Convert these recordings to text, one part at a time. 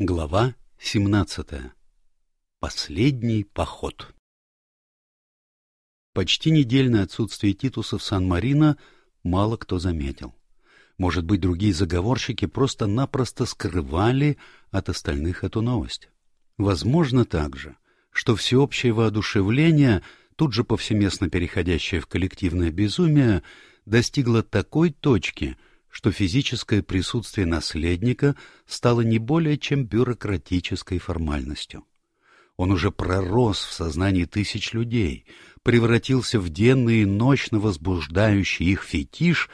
Глава 17. Последний поход. Почти недельное отсутствие Титуса в Сан-Марино мало кто заметил. Может быть, другие заговорщики просто-напросто скрывали от остальных эту новость. Возможно также, что всеобщее воодушевление, тут же повсеместно переходящее в коллективное безумие, достигло такой точки — что физическое присутствие наследника стало не более чем бюрократической формальностью. Он уже пророс в сознании тысяч людей, превратился в денный и ночно возбуждающий их фетиш,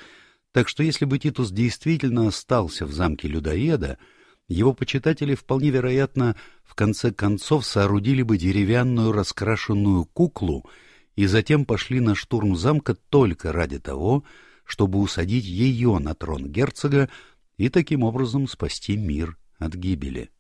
так что если бы Титус действительно остался в замке людоеда, его почитатели вполне вероятно в конце концов соорудили бы деревянную раскрашенную куклу и затем пошли на штурм замка только ради того, чтобы усадить ее на трон герцога и таким образом спасти мир от гибели.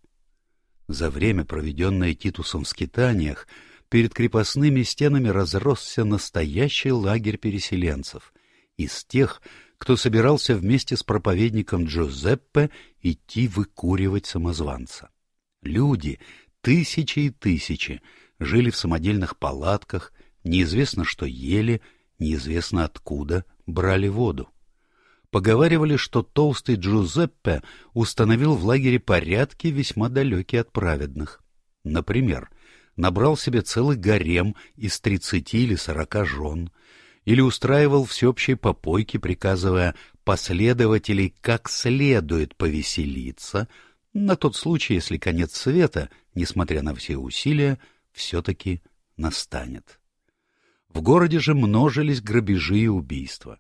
За время, проведенное Титусом в скитаниях, перед крепостными стенами разросся настоящий лагерь переселенцев, из тех, кто собирался вместе с проповедником Джузеппе идти выкуривать самозванца. Люди, тысячи и тысячи, жили в самодельных палатках, неизвестно что ели, неизвестно откуда брали воду. Поговаривали, что толстый Джузеппе установил в лагере порядки, весьма далекие от праведных. Например, набрал себе целый гарем из тридцати или сорока жен, или устраивал всеобщие попойки, приказывая последователей как следует повеселиться, на тот случай, если конец света, несмотря на все усилия, все-таки настанет. В городе же множились грабежи и убийства.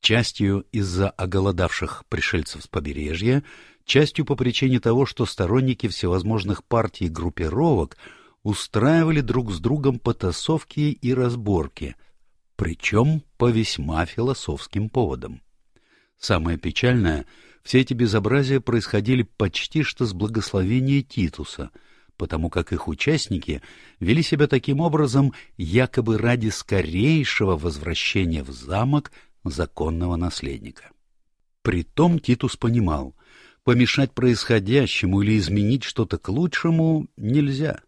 Частью из-за оголодавших пришельцев с побережья, частью по причине того, что сторонники всевозможных партий и группировок устраивали друг с другом потасовки и разборки, причем по весьма философским поводам. Самое печальное, все эти безобразия происходили почти что с благословения Титуса — потому как их участники вели себя таким образом якобы ради скорейшего возвращения в замок законного наследника. Притом Титус понимал, помешать происходящему или изменить что-то к лучшему нельзя.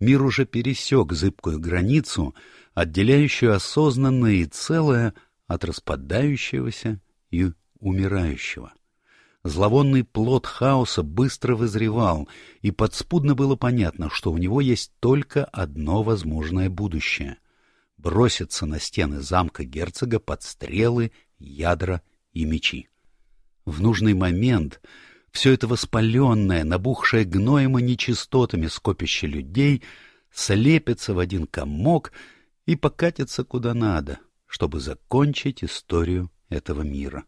Мир уже пересек зыбкую границу, отделяющую осознанное и целое от распадающегося и умирающего. Зловонный плод хаоса быстро вызревал, и подспудно было понятно, что у него есть только одно возможное будущее — броситься на стены замка герцога под стрелы, ядра и мечи. В нужный момент все это воспаленное, набухшее гноем и нечистотами скопище людей слепится в один комок и покатится куда надо, чтобы закончить историю этого мира.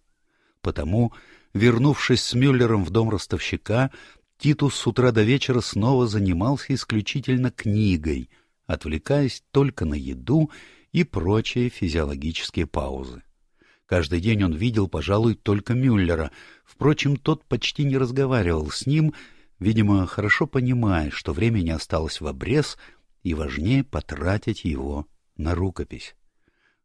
Потому Вернувшись с Мюллером в дом ростовщика, Титус с утра до вечера снова занимался исключительно книгой, отвлекаясь только на еду и прочие физиологические паузы. Каждый день он видел, пожалуй, только Мюллера. Впрочем, тот почти не разговаривал с ним, видимо, хорошо понимая, что времени осталось в обрез, и важнее потратить его на рукопись.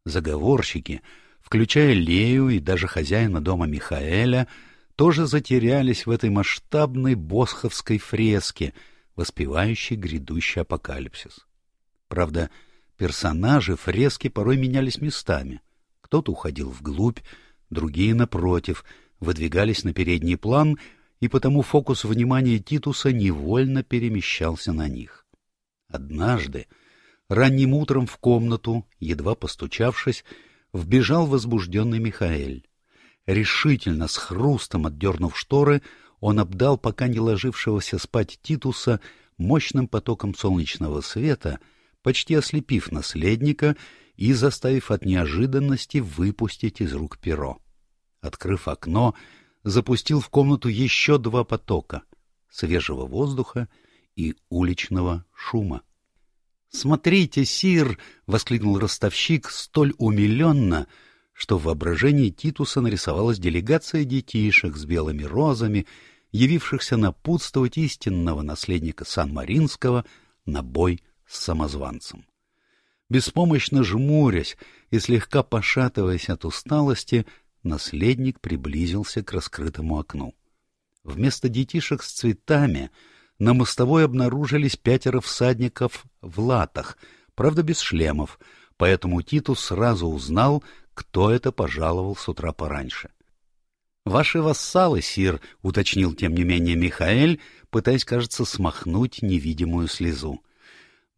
Заговорщики — включая Лею и даже хозяина дома Михаэля, тоже затерялись в этой масштабной босховской фреске, воспевающей грядущий апокалипсис. Правда, персонажи фрески порой менялись местами. Кто-то уходил вглубь, другие, напротив, выдвигались на передний план, и потому фокус внимания Титуса невольно перемещался на них. Однажды, ранним утром в комнату, едва постучавшись, вбежал возбужденный Михаэль. Решительно, с хрустом отдернув шторы, он обдал пока не ложившегося спать Титуса мощным потоком солнечного света, почти ослепив наследника и заставив от неожиданности выпустить из рук перо. Открыв окно, запустил в комнату еще два потока — свежего воздуха и уличного шума. «Смотрите, сир!» — воскликнул ростовщик столь умиленно, что в воображении Титуса нарисовалась делегация детишек с белыми розами, явившихся напутствовать истинного наследника Сан-Маринского на бой с самозванцем. Беспомощно жмурясь и слегка пошатываясь от усталости, наследник приблизился к раскрытому окну. Вместо детишек с цветами на мостовой обнаружились пятеро всадников в латах, правда без шлемов, поэтому Титус сразу узнал, кто это пожаловал с утра пораньше. — Ваши вассалы, сир, — уточнил тем не менее Михаэль, пытаясь, кажется, смахнуть невидимую слезу.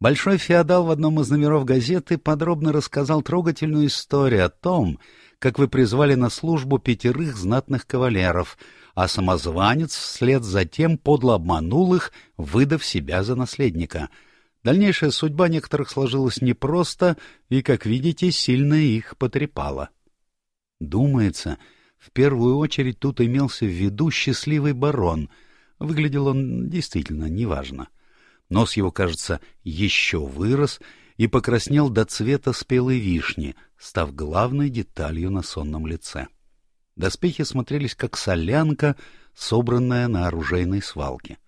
Большой феодал в одном из номеров газеты подробно рассказал трогательную историю о том, как вы призвали на службу пятерых знатных кавалеров, а самозванец вслед за тем подло обманул их, выдав себя за наследника. Дальнейшая судьба некоторых сложилась непросто и, как видите, сильно их потрепала. Думается, в первую очередь тут имелся в виду счастливый барон. Выглядел он действительно неважно. Нос его, кажется, еще вырос и покраснел до цвета спелой вишни, став главной деталью на сонном лице. Доспехи смотрелись как солянка, собранная на оружейной свалке.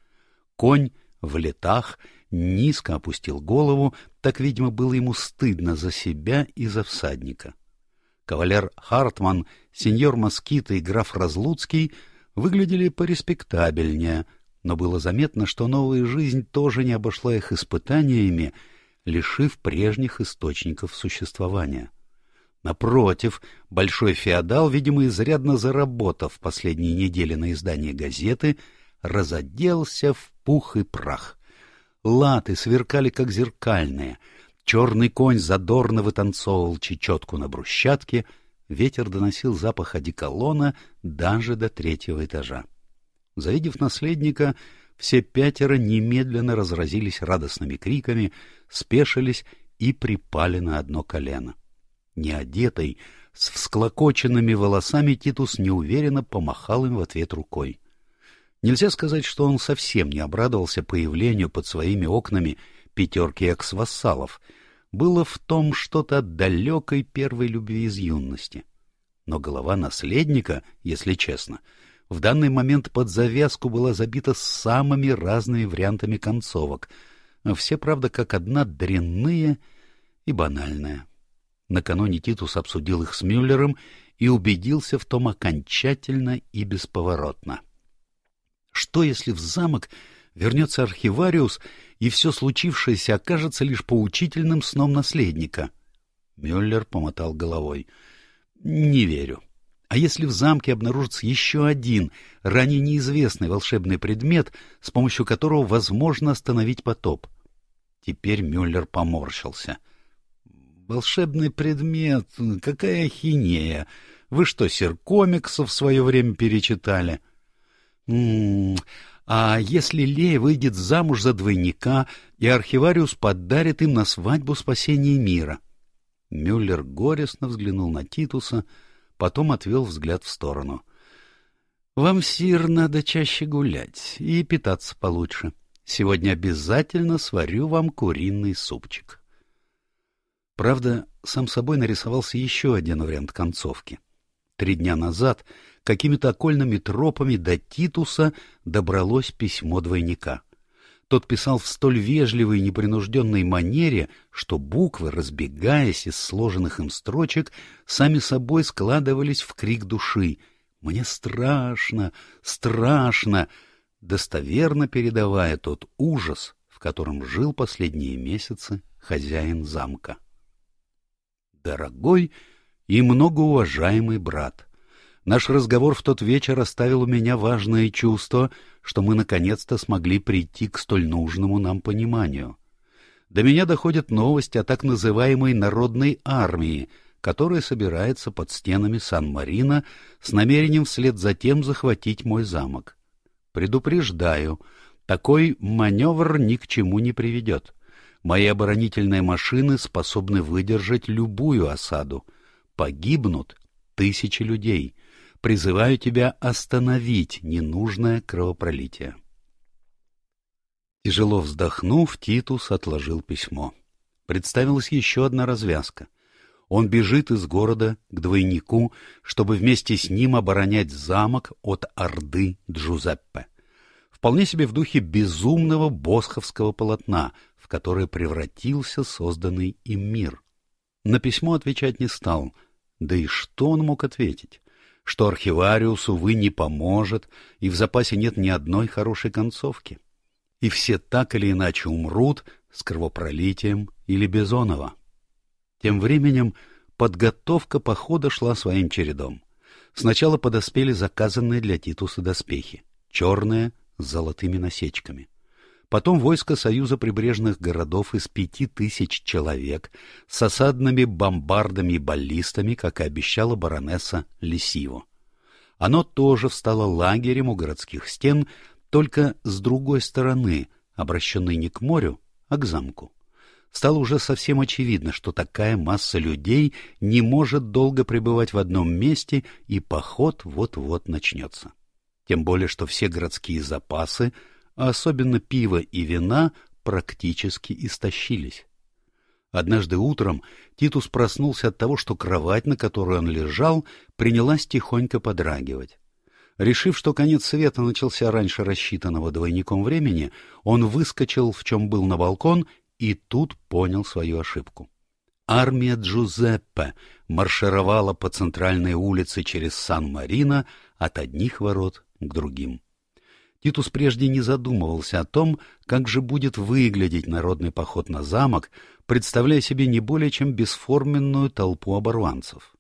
Конь в летах низко опустил голову, так, видимо, было ему стыдно за себя и за всадника. Кавалер Хартман, сеньор Москита и граф Разлуцкий выглядели пореспектабельнее, но было заметно, что новая жизнь тоже не обошла их испытаниями, лишив прежних источников существования. Напротив, большой феодал, видимо, изрядно заработав последние недели на издании газеты, разоделся в пух и прах. Латы сверкали, как зеркальные, черный конь задорно вытанцовывал чечетку на брусчатке, ветер доносил запах одеколона даже до третьего этажа. Завидев наследника, все пятеро немедленно разразились радостными криками, спешились и припали на одно колено. Неодетый, с всклокоченными волосами Титус неуверенно помахал им в ответ рукой. Нельзя сказать, что он совсем не обрадовался появлению под своими окнами пятерки экс-вассалов. Было в том что-то от далекой первой любви из юности. Но голова наследника, если честно, в данный момент под завязку была забита самыми разными вариантами концовок, все, правда, как одна дрянные и банальная. Накануне Титус обсудил их с Мюллером и убедился в том окончательно и бесповоротно. Что, если в замок вернется архивариус, и все случившееся окажется лишь поучительным сном наследника? Мюллер помотал головой. — Не верю. А если в замке обнаружится еще один, ранее неизвестный волшебный предмет, с помощью которого возможно остановить потоп? Теперь Мюллер поморщился. Волшебный предмет, какая ахинея. Вы что, серкомиксов в свое время перечитали? М -м -м, а если Лея выйдет замуж за двойника, и архивариус подарит им на свадьбу спасение мира? Мюллер горестно взглянул на Титуса, потом отвел взгляд в сторону. — Вам, Сир, надо чаще гулять и питаться получше. Сегодня обязательно сварю вам куриный супчик. Правда, сам собой нарисовался еще один вариант концовки. Три дня назад какими-то окольными тропами до Титуса добралось письмо двойника. Тот писал в столь вежливой и непринужденной манере, что буквы, разбегаясь из сложенных им строчек, сами собой складывались в крик души. «Мне страшно, страшно!» достоверно передавая тот ужас, в котором жил последние месяцы хозяин замка дорогой и многоуважаемый брат. Наш разговор в тот вечер оставил у меня важное чувство, что мы наконец-то смогли прийти к столь нужному нам пониманию. До меня доходят новости о так называемой народной армии, которая собирается под стенами Сан-Марино с намерением вслед за тем захватить мой замок. Предупреждаю, такой маневр ни к чему не приведет. Мои оборонительные машины способны выдержать любую осаду. Погибнут тысячи людей. Призываю тебя остановить ненужное кровопролитие. Тяжело вздохнув, Титус отложил письмо. Представилась еще одна развязка. Он бежит из города к двойнику, чтобы вместе с ним оборонять замок от Орды Джузеппе. Вполне себе в духе безумного босховского полотна, в которое превратился созданный им мир. На письмо отвечать не стал. Да и что он мог ответить? Что архивариус, увы, не поможет, и в запасе нет ни одной хорошей концовки. и все так или иначе умрут с кровопролитием или Бизонова. Тем временем подготовка похода шла своим чередом. Сначала подоспели заказанные для Титуса доспехи, черные с золотыми насечками. Потом войско Союза прибрежных городов из пяти тысяч человек с осадными бомбардами и баллистами, как и обещала баронесса Лисиво. Оно тоже встало лагерем у городских стен, только с другой стороны, обращенной не к морю, а к замку. Стало уже совсем очевидно, что такая масса людей не может долго пребывать в одном месте, и поход вот-вот начнется. Тем более, что все городские запасы, а особенно пиво и вина, практически истощились. Однажды утром Титус проснулся от того, что кровать, на которой он лежал, принялась тихонько подрагивать. Решив, что конец света начался раньше рассчитанного двойником времени, он выскочил, в чем был на балкон, и тут понял свою ошибку. Армия Джузеппе маршировала по центральной улице через Сан-Марино от одних ворот к другим. Титус прежде не задумывался о том, как же будет выглядеть народный поход на замок, представляя себе не более чем бесформенную толпу оборванцев.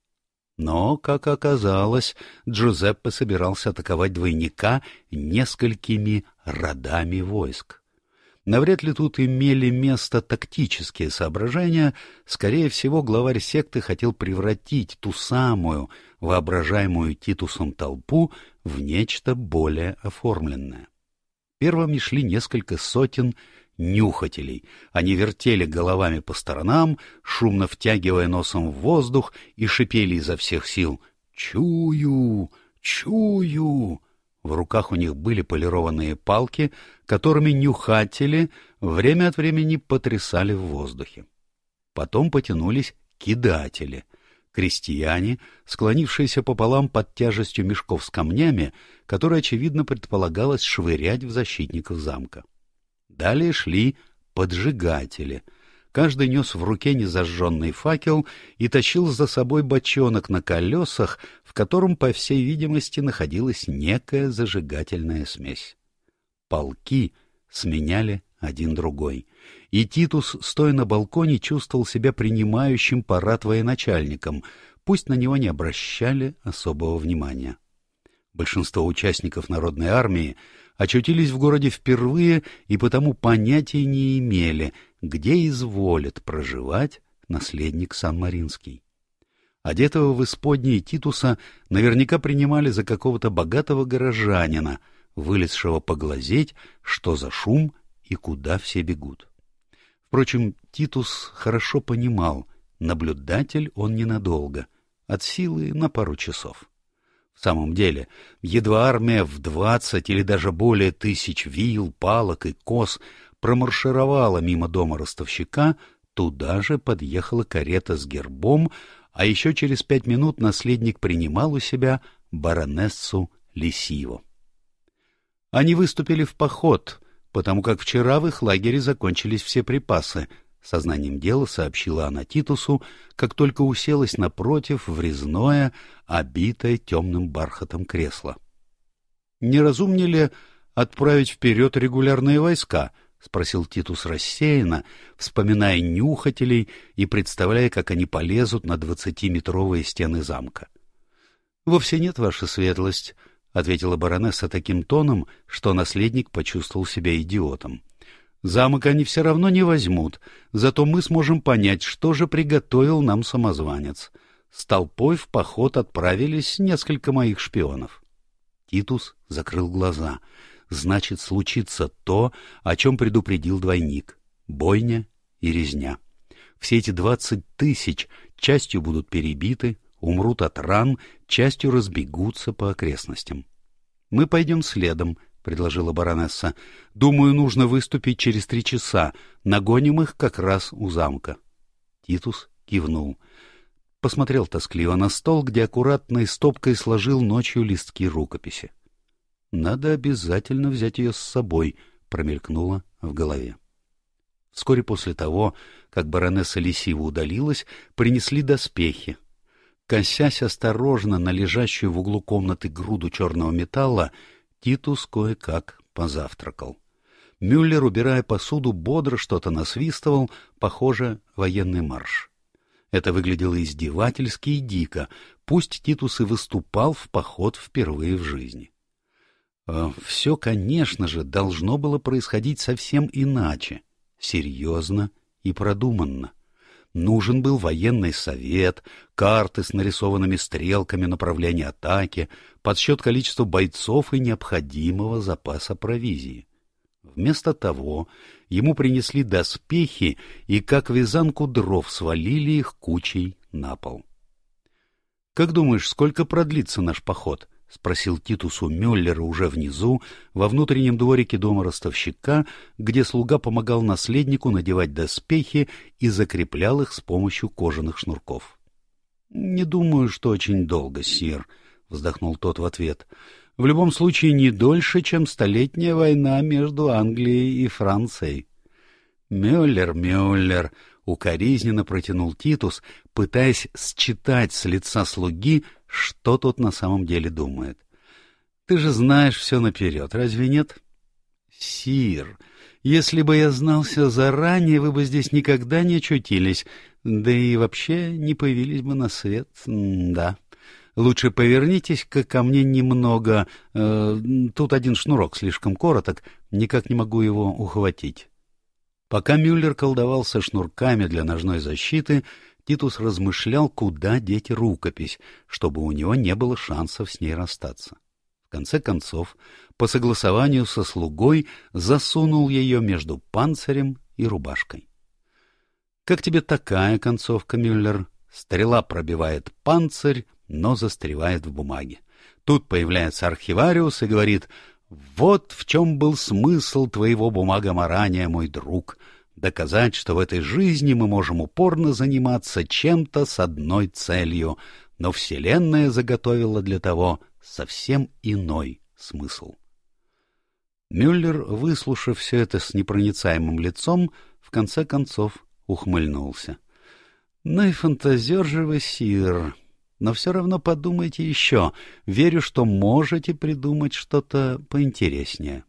Но, как оказалось, Джузеппе собирался атаковать двойника несколькими родами войск. Навряд ли тут имели место тактические соображения, скорее всего, главарь секты хотел превратить ту самую, воображаемую Титусом толпу, в нечто более оформленное. Первыми шли несколько сотен нюхателей. Они вертели головами по сторонам, шумно втягивая носом в воздух и шипели изо всех сил «Чую! Чую!». В руках у них были полированные палки, которыми нюхатели время от времени потрясали в воздухе. Потом потянулись кидатели — крестьяне, склонившиеся пополам под тяжестью мешков с камнями, которые, очевидно, предполагалось швырять в защитников замка. Далее шли поджигатели. Каждый нес в руке незажженный факел и тащил за собой бочонок на колесах, в котором, по всей видимости, находилась некая зажигательная смесь. Полки сменяли один другой. И Титус, стоя на балконе, чувствовал себя принимающим парад военачальником, пусть на него не обращали особого внимания. Большинство участников народной армии очутились в городе впервые и потому понятия не имели, где изволит проживать наследник Сан-Маринский. Одетого в исподние Титуса наверняка принимали за какого-то богатого горожанина, вылезшего поглазеть, что за шум и куда все бегут. Впрочем, Титус хорошо понимал, наблюдатель он ненадолго, от силы на пару часов. В самом деле, едва армия в двадцать или даже более тысяч вил, палок и кос промаршировала мимо дома ростовщика, туда же подъехала карета с гербом, а еще через пять минут наследник принимал у себя баронессу Лисиву. Они выступили в поход — потому как вчера в их лагере закончились все припасы, — сознанием дела сообщила она Титусу, как только уселась напротив в резное, обитое темным бархатом кресло. — Не разумнее ли отправить вперед регулярные войска? — спросил Титус рассеянно, вспоминая нюхателей и представляя, как они полезут на двадцатиметровые стены замка. — Вовсе нет, ваша светлость, — ответила баронесса таким тоном, что наследник почувствовал себя идиотом. «Замок они все равно не возьмут, зато мы сможем понять, что же приготовил нам самозванец. С толпой в поход отправились несколько моих шпионов». Титус закрыл глаза. «Значит, случится то, о чем предупредил двойник. Бойня и резня. Все эти двадцать тысяч частью будут перебиты, умрут от ран, частью разбегутся по окрестностям. — Мы пойдем следом, — предложила баронесса. — Думаю, нужно выступить через три часа. Нагоним их как раз у замка. Титус кивнул. Посмотрел тоскливо на стол, где аккуратной стопкой сложил ночью листки рукописи. — Надо обязательно взять ее с собой, — промелькнуло в голове. Вскоре после того, как баронесса Лисива удалилась, принесли доспехи, Косясь осторожно на лежащую в углу комнаты груду черного металла, Титус кое-как позавтракал. Мюллер, убирая посуду, бодро что-то насвистывал, похоже, военный марш. Это выглядело издевательски и дико, пусть Титус и выступал в поход впервые в жизни. А Все, конечно же, должно было происходить совсем иначе, серьезно и продуманно. Нужен был военный совет, карты с нарисованными стрелками направления атаки, подсчет количества бойцов и необходимого запаса провизии. Вместо того ему принесли доспехи и, как вязанку дров, свалили их кучей на пол. — Как думаешь, сколько продлится наш поход? —— спросил Титус у Мюллера уже внизу, во внутреннем дворике дома ростовщика, где слуга помогал наследнику надевать доспехи и закреплял их с помощью кожаных шнурков. — Не думаю, что очень долго, сир, — вздохнул тот в ответ. — В любом случае не дольше, чем столетняя война между Англией и Францией. — Мюллер, Мюллер! — укоризненно протянул Титус, пытаясь считать с лица слуги — что тот на самом деле думает. Ты же знаешь все наперед, разве нет? Сир, если бы я знал все заранее, вы бы здесь никогда не очутились, да и вообще не появились бы на свет, да. Лучше повернитесь-ка ко мне немного. Э, тут один шнурок слишком короток, никак не могу его ухватить. Пока Мюллер колдовал со шнурками для ножной защиты, Титус размышлял, куда деть рукопись, чтобы у него не было шансов с ней расстаться. В конце концов, по согласованию со слугой, засунул ее между панцирем и рубашкой. «Как тебе такая концовка, Мюллер?» Стрела пробивает панцирь, но застревает в бумаге. Тут появляется архивариус и говорит, «Вот в чем был смысл твоего бумагоморания, мой друг доказать, что в этой жизни мы можем упорно заниматься чем-то с одной целью, но Вселенная заготовила для того совсем иной смысл. Мюллер, выслушав все это с непроницаемым лицом, в конце концов ухмыльнулся. — Ну и фантазер же вы, Сир, но все равно подумайте еще. Верю, что можете придумать что-то поинтереснее.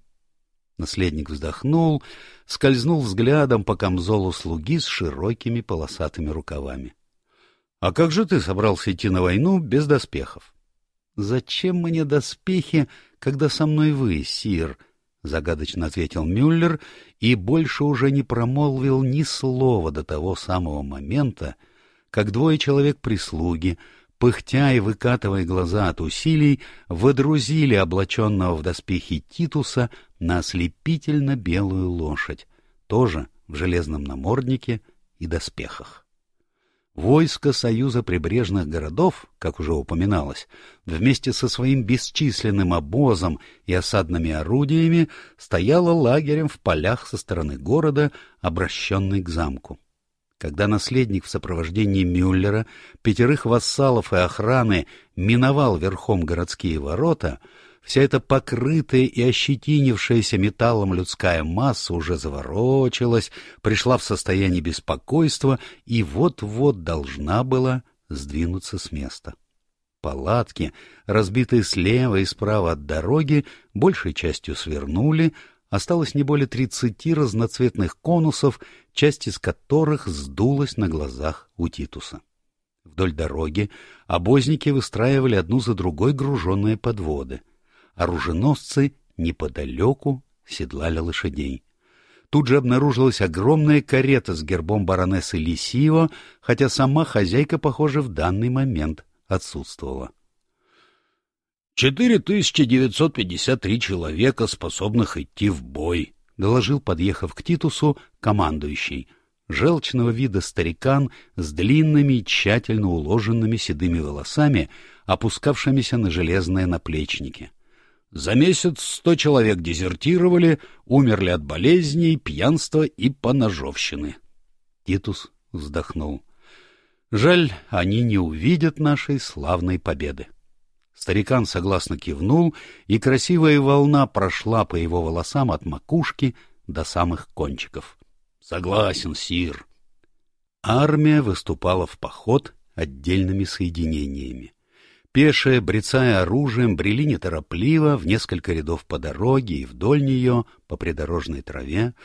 Наследник вздохнул, скользнул взглядом по камзолу слуги с широкими полосатыми рукавами. — А как же ты собрался идти на войну без доспехов? — Зачем мне доспехи, когда со мной вы, сир? — загадочно ответил Мюллер и больше уже не промолвил ни слова до того самого момента, как двое человек прислуги — пыхтя и выкатывая глаза от усилий, водрузили облаченного в доспехи Титуса на ослепительно белую лошадь, тоже в железном наморднике и доспехах. Войско Союза прибрежных городов, как уже упоминалось, вместе со своим бесчисленным обозом и осадными орудиями стояло лагерем в полях со стороны города, обращенной к замку. Когда наследник в сопровождении Мюллера, пятерых вассалов и охраны миновал верхом городские ворота, вся эта покрытая и ощетинившаяся металлом людская масса уже заворочилась, пришла в состояние беспокойства и вот-вот должна была сдвинуться с места. Палатки, разбитые слева и справа от дороги, большей частью свернули, осталось не более тридцати разноцветных конусов, часть из которых сдулась на глазах у Титуса. Вдоль дороги обозники выстраивали одну за другой груженные подводы. Оруженосцы неподалеку седлали лошадей. Тут же обнаружилась огромная карета с гербом баронессы Лисио, хотя сама хозяйка, похоже, в данный момент отсутствовала. 4953 человека, способных идти в бой, — доложил, подъехав к Титусу, командующий. Желчного вида старикан с длинными тщательно уложенными седыми волосами, опускавшимися на железные наплечники. За месяц сто человек дезертировали, умерли от болезней, пьянства и поножовщины. Титус вздохнул. Жаль, они не увидят нашей славной победы. Старикан согласно кивнул, и красивая волна прошла по его волосам от макушки до самых кончиков. — Согласен, сир. Армия выступала в поход отдельными соединениями. Пешие, брецая оружием, брели неторопливо в несколько рядов по дороге и вдоль нее, по придорожной траве.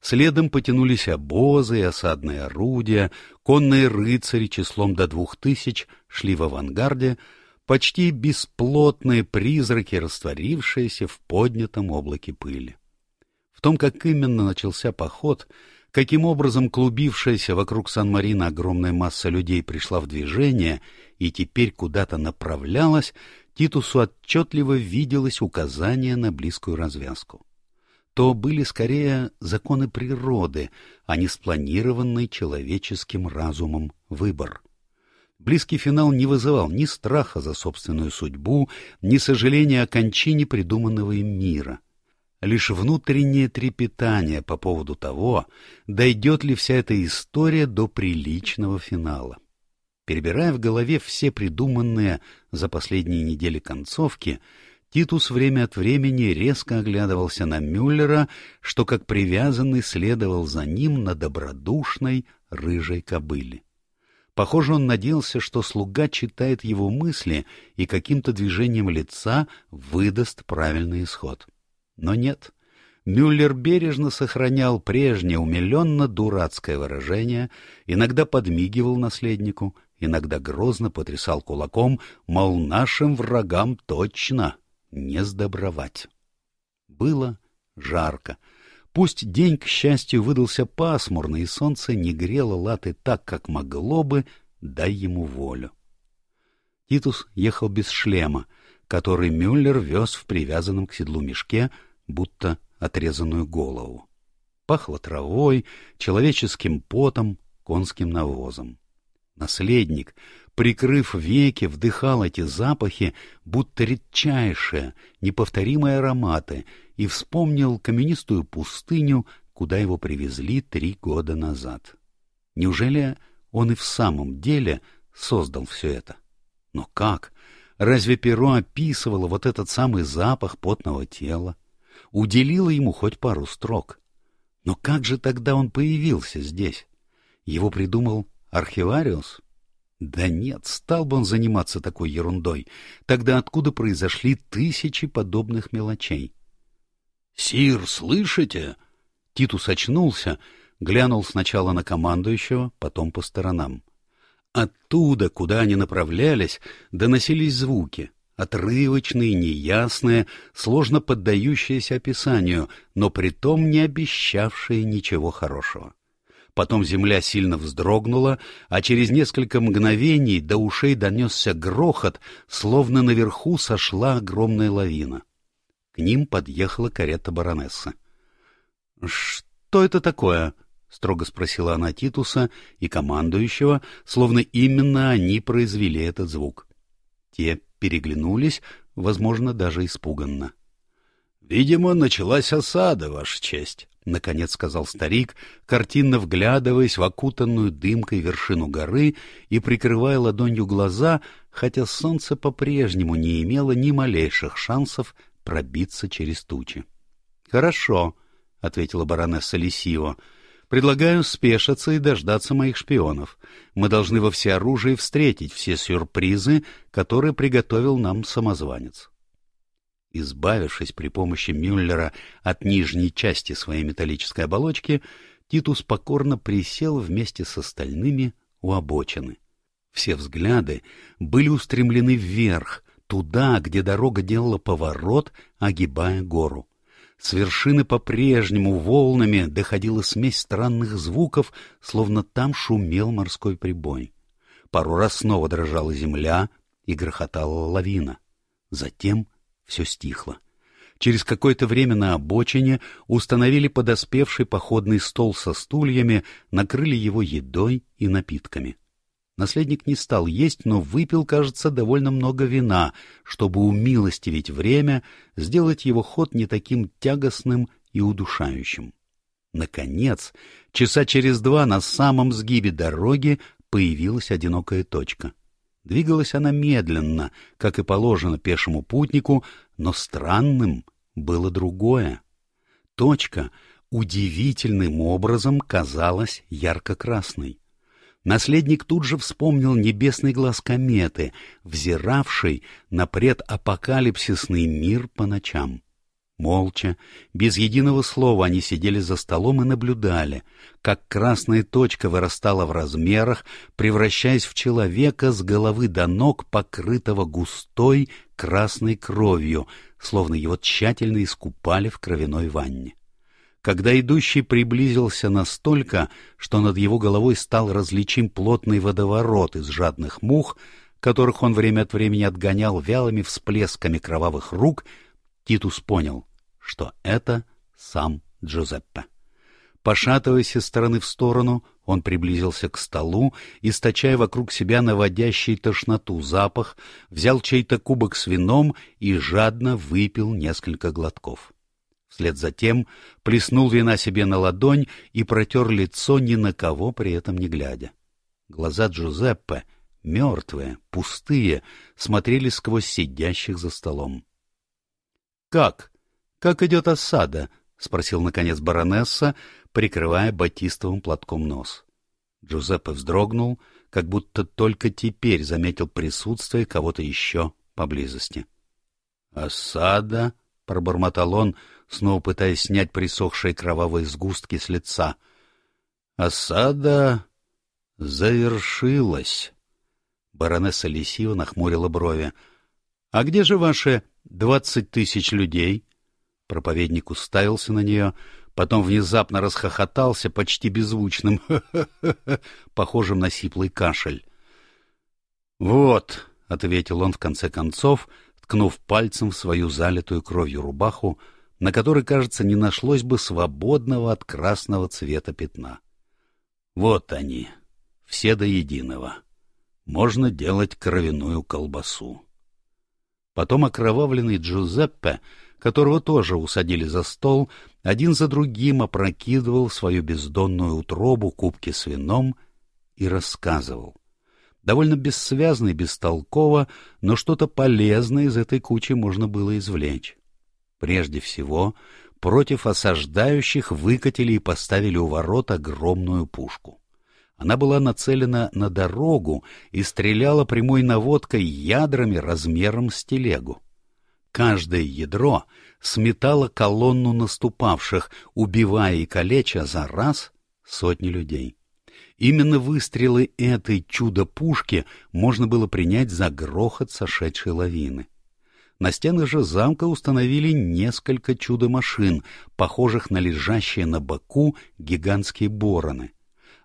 Следом потянулись обозы и осадные орудия, конные рыцари числом до двух тысяч шли в авангарде, почти бесплотные призраки, растворившиеся в поднятом облаке пыли. В том, как именно начался поход, каким образом клубившаяся вокруг Сан-Марина огромная масса людей пришла в движение и теперь куда-то направлялась, Титусу отчетливо виделось указание на близкую развязку. То были скорее законы природы, а не спланированный человеческим разумом выбор. Близкий финал не вызывал ни страха за собственную судьбу, ни сожаления о кончине придуманного им мира. Лишь внутреннее трепетание по поводу того, дойдет ли вся эта история до приличного финала. Перебирая в голове все придуманные за последние недели концовки, Титус время от времени резко оглядывался на Мюллера, что как привязанный следовал за ним на добродушной рыжей кобыле. Похоже, он надеялся, что слуга читает его мысли и каким-то движением лица выдаст правильный исход. Но нет. Мюллер бережно сохранял прежнее умиленно-дурацкое выражение, иногда подмигивал наследнику, иногда грозно потрясал кулаком, мол, нашим врагам точно не сдобровать. Было жарко. Пусть день, к счастью, выдался пасмурный, и солнце не грело латы так, как могло бы, дай ему волю. Титус ехал без шлема, который Мюллер вез в привязанном к седлу мешке, будто отрезанную голову. Пахло травой, человеческим потом, конским навозом. Наследник, прикрыв веки, вдыхал эти запахи, будто редчайшие, неповторимые ароматы, и вспомнил каменистую пустыню, куда его привезли три года назад. Неужели он и в самом деле создал все это? Но как? Разве перо описывало вот этот самый запах потного тела? Уделило ему хоть пару строк? Но как же тогда он появился здесь? Его придумал архивариус? Да нет, стал бы он заниматься такой ерундой. Тогда откуда произошли тысячи подобных мелочей? «Сир, слышите?» Титус очнулся, глянул сначала на командующего, потом по сторонам. Оттуда, куда они направлялись, доносились звуки, отрывочные, неясные, сложно поддающиеся описанию, но притом не обещавшие ничего хорошего. Потом земля сильно вздрогнула, а через несколько мгновений до ушей донесся грохот, словно наверху сошла огромная лавина. К ним подъехала карета баронессы. — Что это такое? — строго спросила она Титуса и командующего, словно именно они произвели этот звук. Те переглянулись, возможно, даже испуганно. — Видимо, началась осада, Ваша честь, — наконец сказал старик, картинно вглядываясь в окутанную дымкой вершину горы и прикрывая ладонью глаза, хотя солнце по-прежнему не имело ни малейших шансов пробиться через тучи. — Хорошо, — ответила баронесса Лисио. — Предлагаю спешиться и дождаться моих шпионов. Мы должны во всеоружии встретить все сюрпризы, которые приготовил нам самозванец. Избавившись при помощи Мюллера от нижней части своей металлической оболочки, Титус покорно присел вместе с остальными у обочины. Все взгляды были устремлены вверх, туда, где дорога делала поворот, огибая гору. С вершины по-прежнему волнами доходила смесь странных звуков, словно там шумел морской прибой. Пару раз снова дрожала земля и грохотала лавина. Затем все стихло. Через какое-то время на обочине установили подоспевший походный стол со стульями, накрыли его едой и напитками. Наследник не стал есть, но выпил, кажется, довольно много вина, чтобы умилостивить время, сделать его ход не таким тягостным и удушающим. Наконец, часа через два на самом сгибе дороги появилась одинокая точка. Двигалась она медленно, как и положено пешему путнику, но странным было другое. Точка удивительным образом казалась ярко-красной. Наследник тут же вспомнил небесный глаз кометы, взиравший на предапокалипсисный мир по ночам. Молча, без единого слова они сидели за столом и наблюдали, как красная точка вырастала в размерах, превращаясь в человека с головы до ног, покрытого густой красной кровью, словно его тщательно искупали в кровяной ванне. Когда идущий приблизился настолько, что над его головой стал различим плотный водоворот из жадных мух, которых он время от времени отгонял вялыми всплесками кровавых рук, Титус понял, что это сам Джузеппе. Пошатываясь из стороны в сторону, он приблизился к столу, источая вокруг себя наводящий тошноту запах, взял чей-то кубок с вином и жадно выпил несколько глотков. Вслед за тем плеснул вина себе на ладонь и протер лицо, ни на кого при этом не глядя. Глаза Джузеппе, мертвые, пустые, смотрели сквозь сидящих за столом. — Как? Как идет осада? — спросил, наконец, баронесса, прикрывая батистовым платком нос. Джузеппе вздрогнул, как будто только теперь заметил присутствие кого-то еще поблизости. — Осада? — пробормотал он, снова пытаясь снять присохшие кровавые сгустки с лица. «Осада завершилась». Баронесса Лисива нахмурила брови. «А где же ваши двадцать тысяч людей?» Проповедник уставился на нее, потом внезапно расхохотался почти беззвучным, похожим на сиплый кашель. «Вот», — ответил он в конце концов, ткнув пальцем в свою залитую кровью рубаху, на которой, кажется, не нашлось бы свободного от красного цвета пятна. Вот они, все до единого. Можно делать кровяную колбасу. Потом окровавленный Джузеппе, которого тоже усадили за стол, один за другим опрокидывал свою бездонную утробу кубки с вином и рассказывал. Довольно бессвязно и бестолково, но что-то полезное из этой кучи можно было извлечь. Прежде всего, против осаждающих выкатили и поставили у ворот огромную пушку. Она была нацелена на дорогу и стреляла прямой наводкой ядрами размером с телегу. Каждое ядро сметало колонну наступавших, убивая и калеча за раз сотни людей. Именно выстрелы этой чудо-пушки можно было принять за грохот сошедшей лавины. На стенах же замка установили несколько чудо-машин, похожих на лежащие на боку гигантские бороны.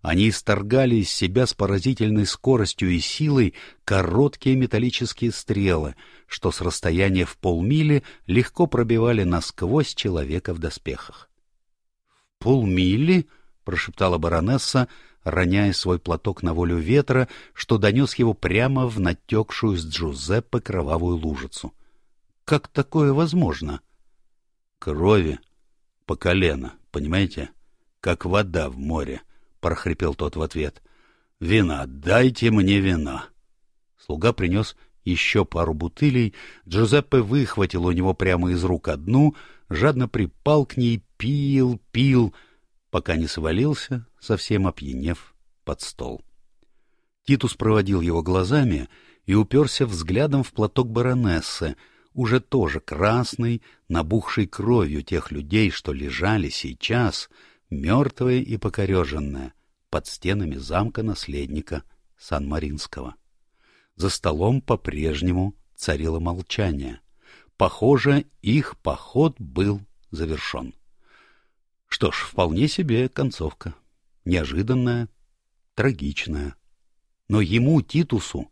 Они исторгали из себя с поразительной скоростью и силой короткие металлические стрелы, что с расстояния в полмили легко пробивали насквозь человека в доспехах. — В полмили? — прошептала баронесса, роняя свой платок на волю ветра, что донес его прямо в натекшую с Джузеппе кровавую лужицу. Как такое возможно? Крови по колено, понимаете? Как вода в море, — прохрипел тот в ответ. Вина, дайте мне вина. Слуга принес еще пару бутылей, Джузеппе выхватил у него прямо из рук одну, жадно припал к ней, пил, пил, пока не свалился, совсем опьянев, под стол. Титус проводил его глазами и уперся взглядом в платок баронессы, уже тоже красный, набухший кровью тех людей, что лежали сейчас, мертвые и покореженные, под стенами замка наследника Сан-Маринского. За столом по-прежнему царило молчание. Похоже, их поход был завершен. Что ж, вполне себе концовка. Неожиданная, трагичная. Но ему, Титусу,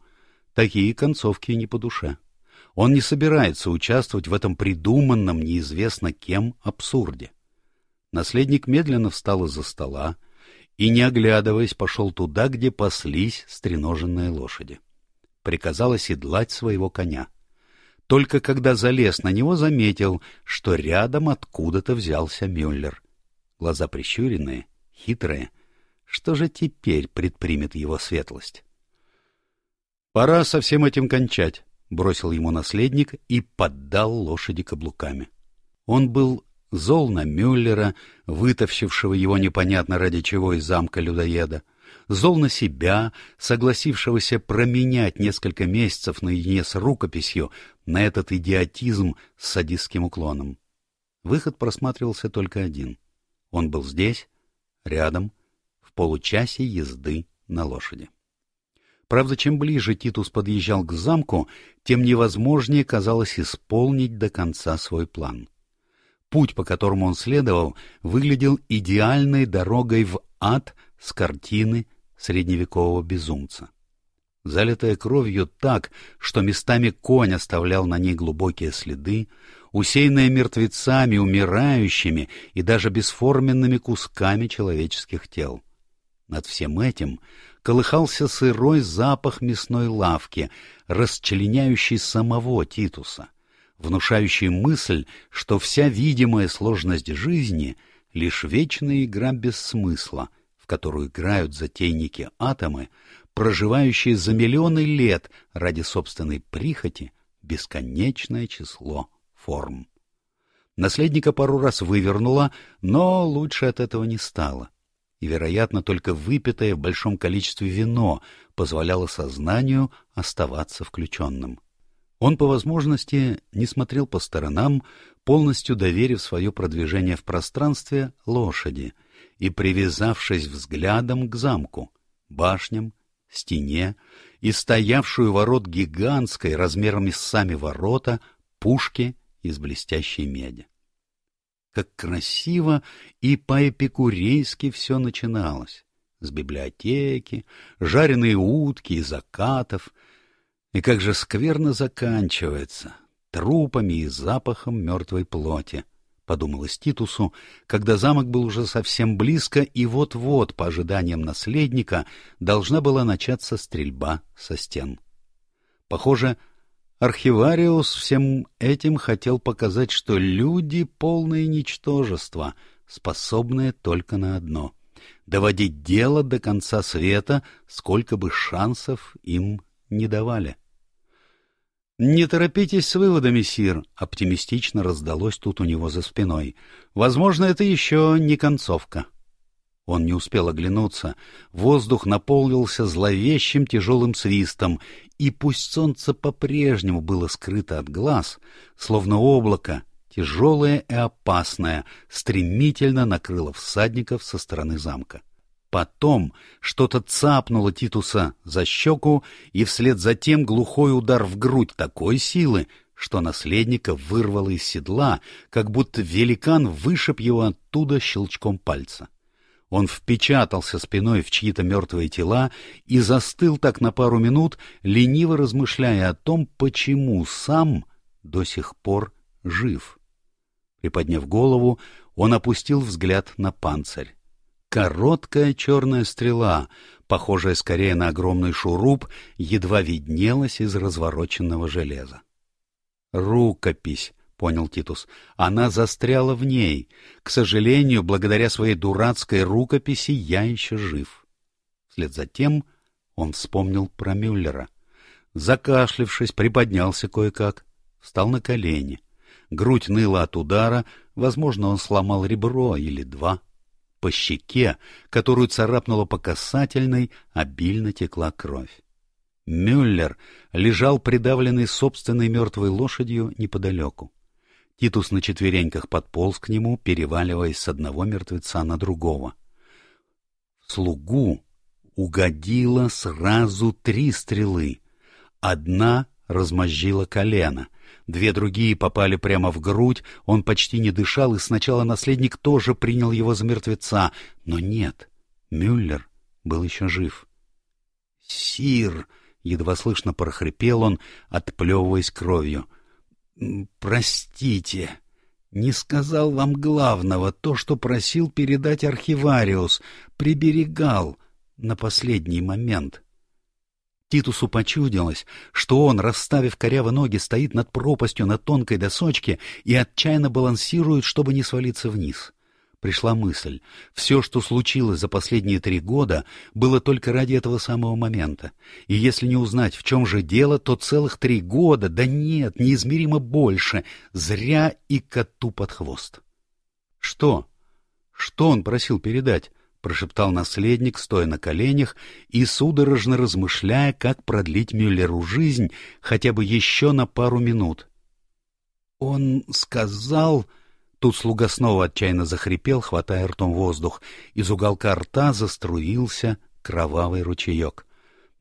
такие концовки не по душе. Он не собирается участвовать в этом придуманном неизвестно кем абсурде. Наследник медленно встал из-за стола и, не оглядываясь, пошел туда, где паслись стреноженные лошади. Приказал оседлать своего коня. Только когда залез на него, заметил, что рядом откуда-то взялся Мюллер. Глаза прищуренные, хитрые. Что же теперь предпримет его светлость? — Пора со всем этим кончать, — бросил ему наследник и поддал лошади каблуками. Он был зол на Мюллера, вытащившего его непонятно ради чего из замка людоеда. Зол на себя, согласившегося променять несколько месяцев наедине с рукописью на этот идиотизм с садистским уклоном. Выход просматривался только один. Он был здесь, рядом, в получасе езды на лошади. Правда, чем ближе Титус подъезжал к замку, тем невозможнее казалось исполнить до конца свой план. Путь, по которому он следовал, выглядел идеальной дорогой в ад с картины средневекового безумца. Залитая кровью так, что местами конь оставлял на ней глубокие следы, усеянная мертвецами, умирающими и даже бесформенными кусками человеческих тел. Над всем этим колыхался сырой запах мясной лавки, расчленяющий самого Титуса, внушающий мысль, что вся видимая сложность жизни — лишь вечная игра без смысла, в которую играют затейники атомы, проживающие за миллионы лет ради собственной прихоти бесконечное число форм. Наследника пару раз вывернуло, но лучше от этого не стало и, вероятно, только выпитое в большом количестве вино позволяло сознанию оставаться включенным. Он, по возможности, не смотрел по сторонам, полностью доверив свое продвижение в пространстве лошади и привязавшись взглядом к замку, башням, стене и стоявшую ворот гигантской размерами с сами ворота пушки из блестящей меди. Как красиво и по-эпикурейски все начиналось. С библиотеки, жареные утки и закатов. И как же скверно заканчивается трупами и запахом мертвой плоти, — подумалось Титусу, когда замок был уже совсем близко, и вот-вот, по ожиданиям наследника, должна была начаться стрельба со стен. Похоже, Архивариус всем этим хотел показать, что люди — полное ничтожество, способные только на одно — доводить дело до конца света, сколько бы шансов им не давали. «Не торопитесь с выводами, Сир», — оптимистично раздалось тут у него за спиной. «Возможно, это еще не концовка». Он не успел оглянуться. Воздух наполнился зловещим тяжелым свистом, и пусть солнце по-прежнему было скрыто от глаз, словно облако, тяжелое и опасное, стремительно накрыло всадников со стороны замка. Потом что-то цапнуло Титуса за щеку, и вслед за тем глухой удар в грудь такой силы, что наследника вырвало из седла, как будто великан вышиб его оттуда щелчком пальца. Он впечатался спиной в чьи-то мертвые тела и застыл так на пару минут, лениво размышляя о том, почему сам до сих пор жив. Приподняв голову, он опустил взгляд на панцирь. Короткая черная стрела, похожая скорее на огромный шуруп, едва виднелась из развороченного железа. Рукопись, — понял Титус. Она застряла в ней. К сожалению, благодаря своей дурацкой рукописи я еще жив. Вслед за тем он вспомнил про Мюллера. Закашлившись, приподнялся кое-как, встал на колени. Грудь ныла от удара, возможно, он сломал ребро или два. По щеке, которую царапнуло по касательной, обильно текла кровь. Мюллер лежал придавленный собственной мертвой лошадью неподалеку. Титус на четвереньках подполз к нему, переваливаясь с одного мертвеца на другого. слугу угодило сразу три стрелы. Одна размозжила колено, две другие попали прямо в грудь, он почти не дышал, и сначала наследник тоже принял его за мертвеца, но нет, Мюллер был еще жив. «Сир!» — едва слышно прохрипел он, отплевываясь кровью — «Простите, не сказал вам главного, то, что просил передать архивариус, приберегал на последний момент». Титусу почудилось, что он, расставив коряво ноги, стоит над пропастью на тонкой досочке и отчаянно балансирует, чтобы не свалиться вниз пришла мысль. Все, что случилось за последние три года, было только ради этого самого момента. И если не узнать, в чем же дело, то целых три года, да нет, неизмеримо больше, зря и коту под хвост. Что? Что он просил передать? прошептал наследник, стоя на коленях и судорожно размышляя, как продлить Мюллеру жизнь хотя бы еще на пару минут. «Он сказал...» Тут слуга снова отчаянно захрипел, хватая ртом воздух. Из уголка рта заструился кровавый ручеек.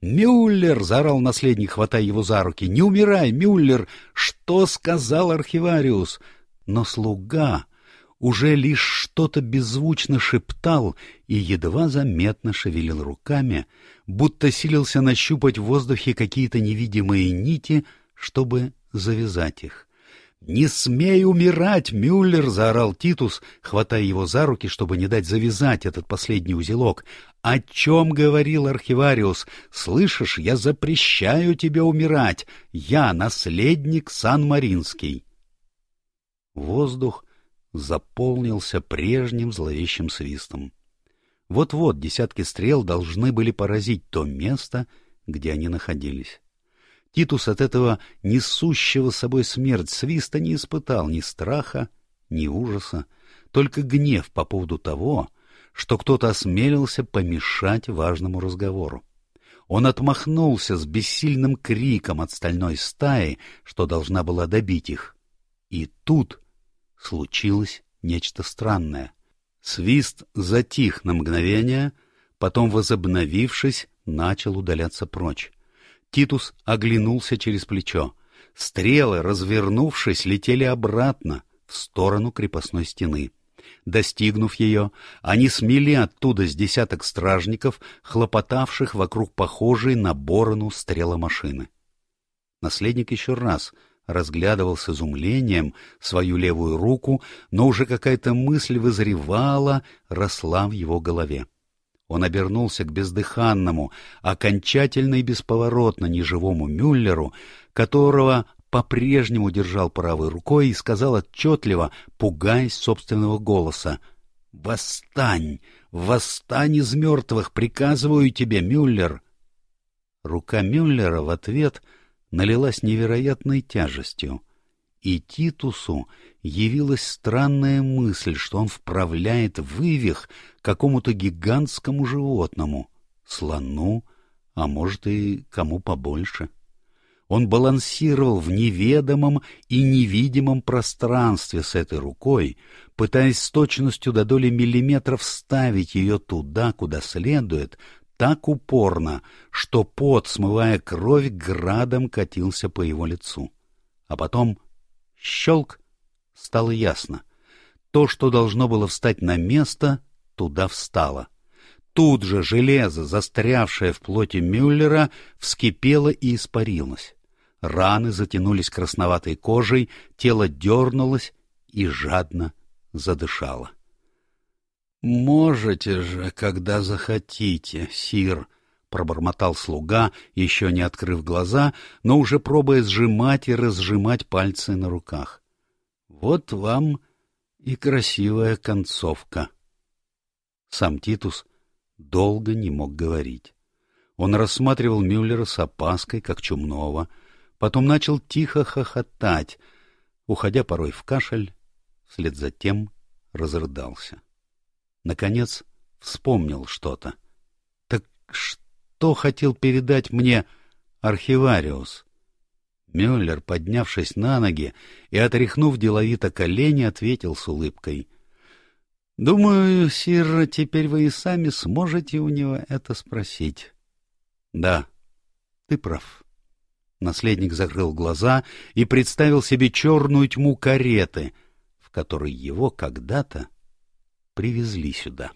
«Мюллер!» — заорал наследник, хватая его за руки. «Не умирай, Мюллер! Что сказал архивариус?» Но слуга уже лишь что-то беззвучно шептал и едва заметно шевелил руками, будто силился нащупать в воздухе какие-то невидимые нити, чтобы завязать их. «Не смей умирать, Мюллер!» — заорал Титус, хватая его за руки, чтобы не дать завязать этот последний узелок. «О чем говорил архивариус? Слышишь, я запрещаю тебе умирать! Я наследник Сан-Маринский!» Воздух заполнился прежним зловещим свистом. Вот-вот десятки стрел должны были поразить то место, где они находились. Титус от этого несущего собой смерть свиста не испытал ни страха, ни ужаса, только гнев по поводу того, что кто-то осмелился помешать важному разговору. Он отмахнулся с бессильным криком от стальной стаи, что должна была добить их. И тут случилось нечто странное. Свист затих на мгновение, потом, возобновившись, начал удаляться прочь. Титус оглянулся через плечо. Стрелы, развернувшись, летели обратно, в сторону крепостной стены. Достигнув ее, они смели оттуда с десяток стражников, хлопотавших вокруг похожей на борону стреломашины. Наследник еще раз разглядывал с изумлением свою левую руку, но уже какая-то мысль вызревала, росла в его голове. Он обернулся к бездыханному, окончательно и бесповоротно неживому Мюллеру, которого по-прежнему держал правой рукой и сказал отчетливо, пугаясь собственного голоса, «Восстань! Восстань из мертвых! Приказываю тебе, Мюллер!» Рука Мюллера в ответ налилась невероятной тяжестью, и Титусу явилась странная мысль, что он вправляет вывих какому-то гигантскому животному, слону, а может и кому побольше. Он балансировал в неведомом и невидимом пространстве с этой рукой, пытаясь с точностью до доли миллиметра вставить ее туда, куда следует, так упорно, что пот, смывая кровь, градом катился по его лицу. А потом щелк, стало ясно. То, что должно было встать на место, туда встало. Тут же железо, застрявшее в плоти Мюллера, вскипело и испарилось. Раны затянулись красноватой кожей, тело дернулось и жадно задышало. — Можете же, когда захотите, сир, — пробормотал слуга, еще не открыв глаза, но уже пробуя сжимать и разжимать пальцы на руках. — Вот вам и красивая концовка. Сам Титус долго не мог говорить. Он рассматривал Мюллера с опаской, как чумного, — потом начал тихо хохотать, уходя порой в кашель, вслед за тем разрыдался. Наконец вспомнил что-то. Так что хотел передать мне архивариус? Мюллер, поднявшись на ноги и отряхнув деловито колени, ответил с улыбкой. — Думаю, сир, теперь вы и сами сможете у него это спросить. — Да, ты прав. Наследник закрыл глаза и представил себе черную тьму кареты, в которой его когда-то привезли сюда. —